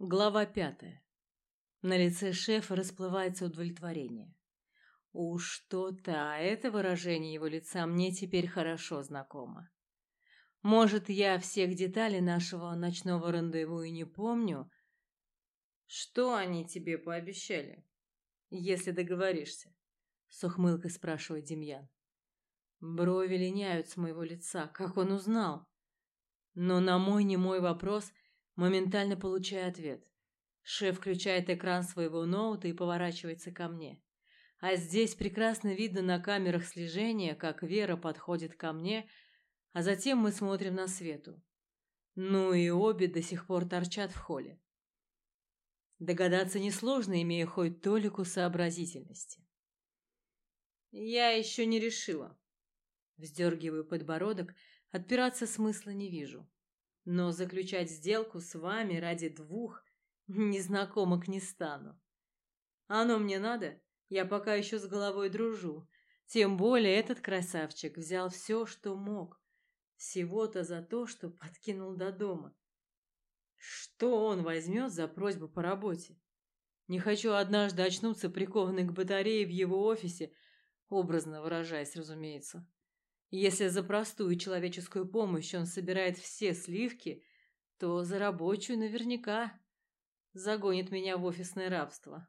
Глава пятая. На лице шефа расплывается удовлетворение. Уж что-то, а это выражение его лица мне теперь хорошо знакомо. Может, я всех деталей нашего ночного рандеву и не помню. Что они тебе пообещали, если договоришься? С ухмылкой спрашивает Демьян. Брови линяют с моего лица, как он узнал. Но на мой немой вопрос – Моментально получаю ответ. Шеф включает экран своего ноута и поворачивается ко мне. А здесь прекрасно видно на камерах слежения, как Вера подходит ко мне, а затем мы смотрим на Свету. Ну и обе до сих пор торчат в холле. Догадаться несложно, имея хоть толику сообразительности. Я еще не решила. Вздергиваю подбородок, отпираться смысла не вижу. Но заключать сделку с вами ради двух незнакомок не стану. Оно мне надо? Я пока еще с головой дружу. Тем более этот красавчик взял все, что мог. Всего-то за то, что подкинул до дома. Что он возьмет за просьбу по работе? Не хочу однажды очнуться прикованной к батарее в его офисе, образно выражаясь, разумеется. Если за простую человеческую помощь он собирает все сливки, то за рабочую наверняка загонит меня в офисное рабство.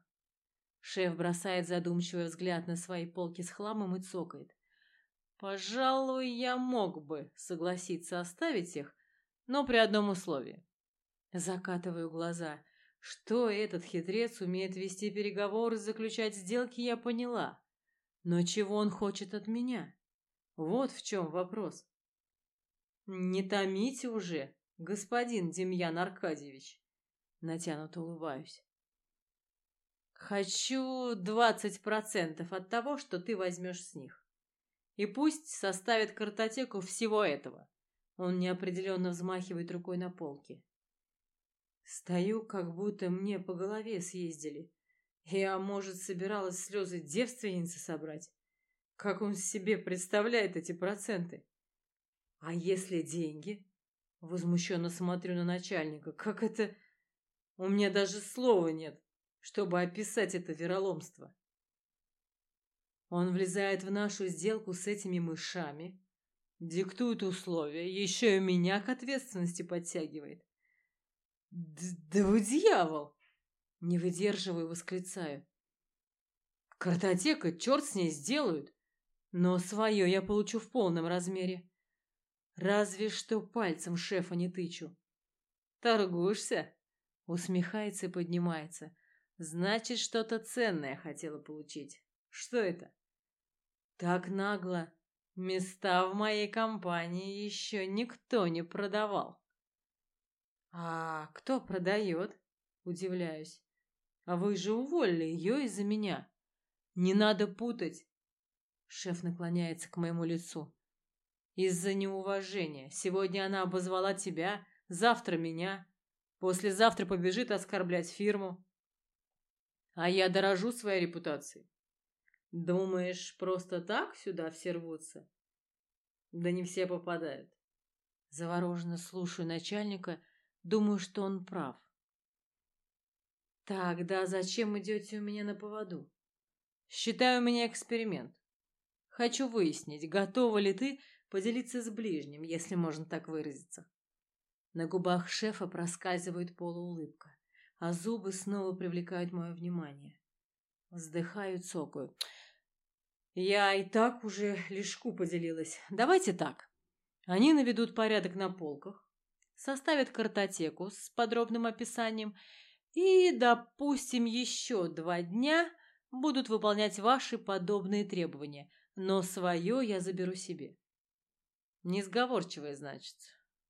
Шеф бросает задумчивый взгляд на свои полки с хламом и цокает. Пожалуй, я мог бы согласиться оставить их, но при одном условии. Закатываю глаза. Что этот хитрец умеет вести переговоры, заключать сделки, я поняла. Но чего он хочет от меня? Вот в чем вопрос. Не томите уже, господин Демьян Аркадьевич. Натянуто улыбаюсь. Хочу двадцать процентов от того, что ты возьмешь с них. И пусть составит картотеку всего этого. Он неопределенно взмахивает рукой на полке. Стою, как будто мне по голове съездили. Я, может, собиралась слезы девственницы собрать. Как он себе представляет эти проценты? А если деньги? Возмущенно смотрю на начальника. Как это... У меня даже слова нет, чтобы описать это вероломство. Он влезает в нашу сделку с этими мышами, диктует условия, еще и меня к ответственности подтягивает. «Да вы дьявол!» Не выдерживаю, восклицаю. «Картотека, черт с ней сделают!» Но свое я получу в полном размере. Разве что пальцем шефа не тычу. Торгуешься? Усмехается и поднимается. Значит, что-то ценное хотела получить. Что это? Так нагло. Места в моей компании еще никто не продавал. А кто продает? Удивляюсь. А вы же уволили ее из-за меня. Не надо путать. Шеф наклоняется к моему лицу. Из-за неуважения. Сегодня она обозвала тебя, завтра меня. Послезавтра побежит оскорблять фирму. А я дорожу своей репутацией. Думаешь, просто так сюда все рвутся? Да не все попадают. Завороженно слушаю начальника, думаю, что он прав. Тогда зачем идете у меня на поводу? Считаю меня эксперимент. Хочу выяснить, готова ли ты поделиться с ближним, если можно так выразиться. На губах шефа проскальзывает полуулыбка, а зубы снова привлекают мое внимание. Вздыхаю, цокаю. Я и так уже лишку поделилась. Давайте так. Они наведут порядок на полках, составят картотеку с подробным описанием и, допустим, еще два дня будут выполнять ваши подобные требования – но свое я заберу себе. Несговорчивая, значит.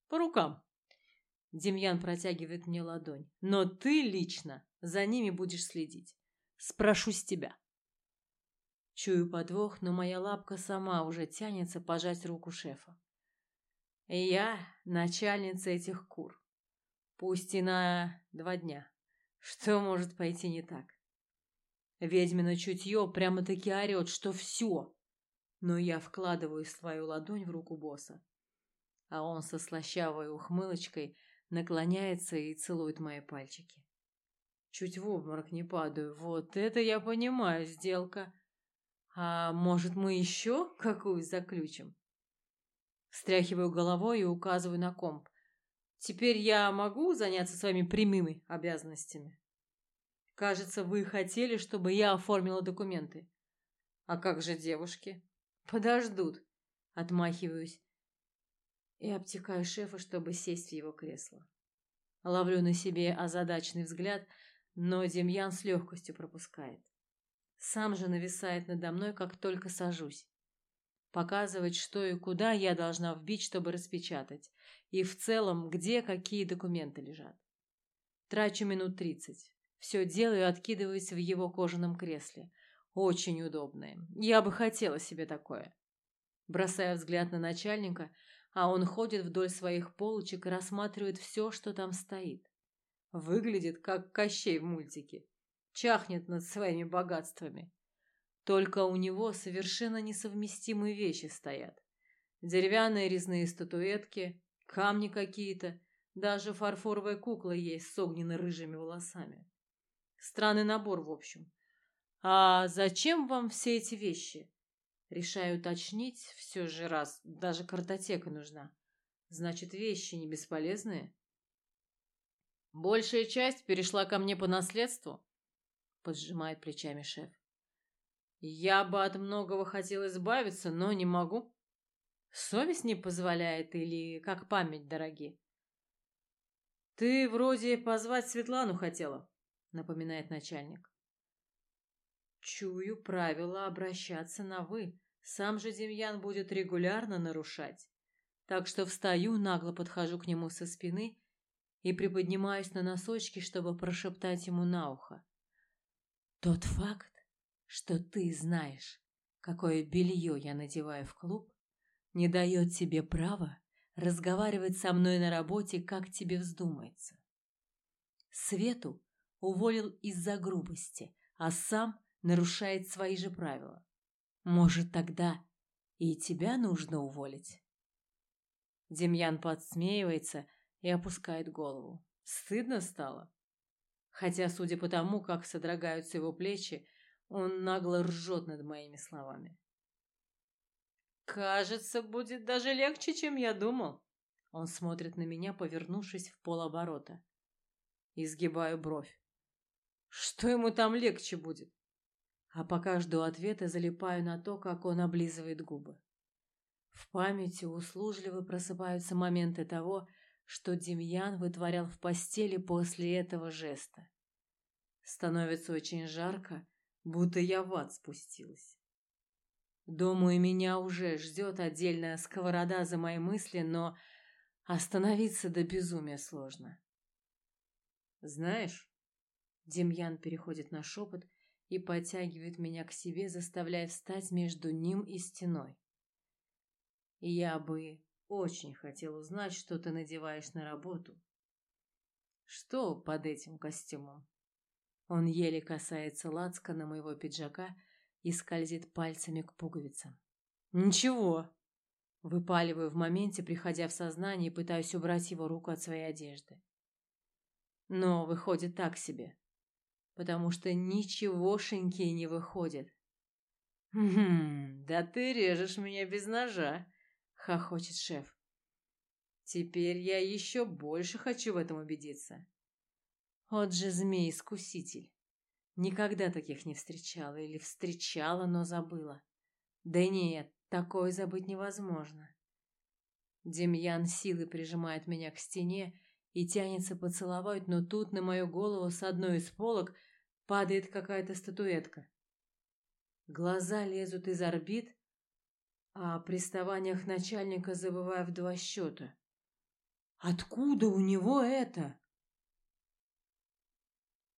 По рукам. Демьян протягивает мне ладонь. Но ты лично за ними будешь следить. Спрошу с тебя. Чую подвох, но моя лапка сама уже тянется пожать руку шефа. я начальница этих кур. Пусть и на два дня. Что может пойти не так? Ведьмино чутье прямо-таки орет, что все, но я вкладываю свою ладонь в руку босса. А он со слащавой ухмылочкой наклоняется и целует мои пальчики. Чуть в обморок не падаю. Вот это я понимаю, сделка. А может, мы еще какую заключим? Встряхиваю головой и указываю на комп. Теперь я могу заняться своими прямыми обязанностями? Кажется, вы хотели, чтобы я оформила документы. А как же девушки? Подождут. Отмахиваюсь и обтекаю шефа, чтобы сесть в его кресло. Ловлю на себе озадаченный взгляд, но Демьян с легкостью пропускает. Сам же нависает надо мной, как только сажусь. Показывать, что и куда я должна вбить, чтобы распечатать, и в целом, где какие документы лежат. Трачу минут тридцать. Все делаю и откидываюсь в его кожаном кресле. Очень удобное. Я бы хотела себе такое. Бросая взгляд на начальника, а он ходит вдоль своих полочек и рассматривает все, что там стоит. Выглядит, как Кощей в мультике. Чахнет над своими богатствами. Только у него совершенно несовместимые вещи стоят. Деревянные резные статуэтки, камни какие-то, даже фарфоровая кукла есть с огненно-рыжими волосами. Странный набор, в общем. А зачем вам все эти вещи? Решаю уточнить все же раз, даже картотека нужна. Значит, вещи не бесполезные? Большая часть перешла ко мне по наследству, поджимает плечами шеф. Я бы от многого хотел избавиться, но не могу. Совесть не позволяет или как память дороги? Ты вроде позвать Светлану хотела, напоминает начальник. Чую правило обращаться на «вы». Сам же Демьян будет регулярно нарушать. Так что встаю, нагло подхожу к нему со спины и приподнимаюсь на носочки, чтобы прошептать ему на ухо. Тот факт, что ты знаешь, какое белье я надеваю в клуб, не дает тебе права разговаривать со мной на работе, как тебе вздумается. Свету уволил из-за грубости, а сам нарушает свои же правила. Может, тогда и тебя нужно уволить? Демьян подсмеивается и опускает голову. Стыдно стало. Хотя, судя по тому, как содрогаются его плечи, он нагло ржет над моими словами. «Кажется, будет даже легче, чем я думал». Он смотрит на меня, повернувшись в полоборота. Изгибаю бровь. Что ему там легче будет? А пока жду ответа, залипаю на то, как он облизывает губы. В памяти услужливо просыпаются моменты того, что Демьян вытворял в постели после этого жеста. Становится очень жарко, будто я в ад спустилась. Думаю, меня уже ждет отдельная сковорода за мои мысли, но остановиться до безумия сложно. Знаешь, Демьян переходит на шепот и подтягивает меня к себе, заставляя встать между ним и стеной. Я бы очень хотел узнать, что ты надеваешь на работу. Что под этим костюмом? Он еле касается лацкана моего пиджака и скользит пальцами к пуговицам. Ничего. Выпаливаю в моменте, приходя в сознание и пытаюсь убрать его руку от своей одежды. Но выходит так себе потому что ничегошеньки не выходит. «Хм, да ты режешь меня без ножа», — хохочет шеф. «Теперь я еще больше хочу в этом убедиться». Вот же змей-искуситель. Никогда таких не встречала или встречала, но забыла. Да нет, такое забыть невозможно. Демьян силой прижимает меня к стене и тянется поцеловать, но тут на мою голову с одной из полок падает какая-то статуэтка. Глаза лезут из орбит, а о приставаниях начальника забываю в два счета. Откуда у него это?